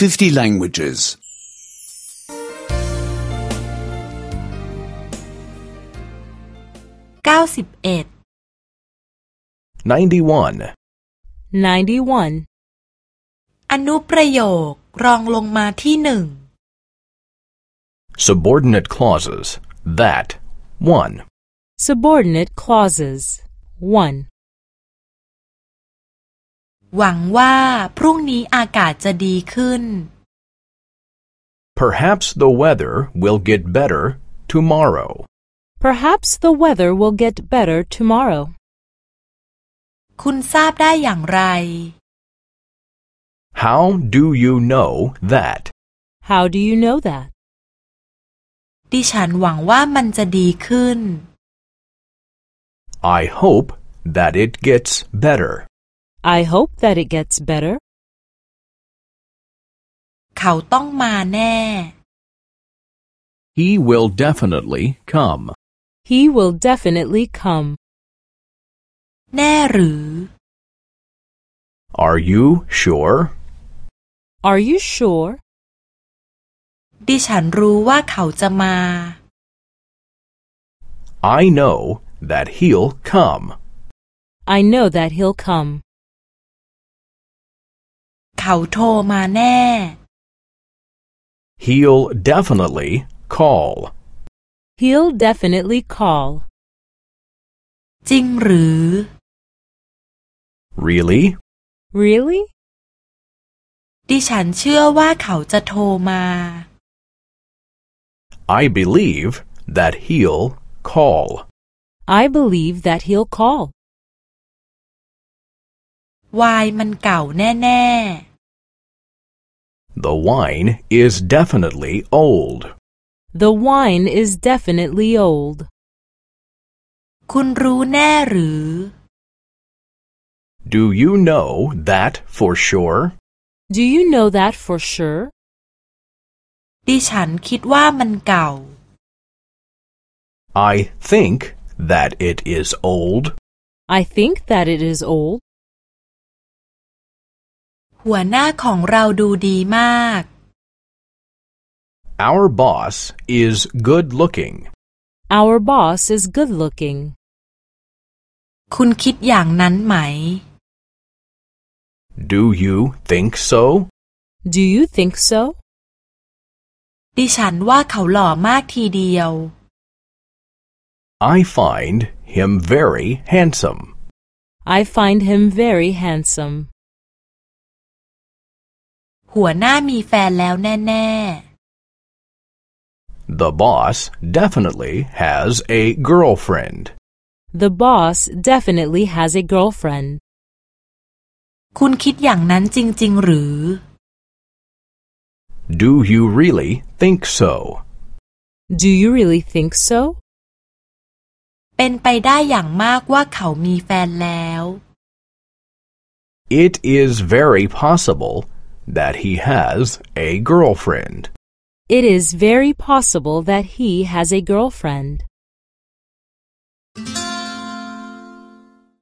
50 languages. 91 91. 91. อนุประโยครองลงมาที่หนึ่ง Subordinate clauses. That. 1. Subordinate clauses. 1. หวังว่าพรุ่งนี้อากาศจะดีขึ้น Perhaps the weather will get better tomorrow. Perhaps the weather will get better tomorrow. คุณทราบได้อย่างไร How do you know that? How do you know that? ดิฉันหวังว่ามันจะดีขึ้น I hope that it gets better. I hope that it gets better. เขาต้องมาแน่ He will definitely come. He will definitely come. แน่หรือ Are you sure? Are you sure? ดิฉันรู้ว่าเขาจะมา I know that he'll come. I know that he'll come. เขาโทรมาแน่ He'll definitely call. He'll definitely call. จริงหรือ Really? Really? ดิฉันเชื่อว่าเขาจะโทรมา I believe that he'll call. I believe that he'll call. วายมันเก่าแน่ The wine is definitely old. The wine is definitely old. ๆ คุณรู้แน่หรือ Do you know that for sure? Do you know that for sure? ดิฉันคิดว่ามันเก่า I think that it is old. I think that it is old. หัวหน้าของเราดูดีมาก Our boss is good looking. Our boss is good looking. คุณคิดอย่างนั้นไหม Do you think so? Do you think so? ดิฉันว่าเขาหล่อมากทีเดียว I find him very handsome. I find him very handsome. หัวหน้ามีแฟนแล้วแน่ The boss definitely has a girlfriend. The boss definitely has a girlfriend. ๆ คุณคิดอย่างนั้นจริง ๆ หรือ Do you really think so? Do you really think so? เป็นไปได้อย่างมากว่าเขามีแฟนแล้ว It is very possible that he has a girlfriend. It is very possible that he has a girlfriend.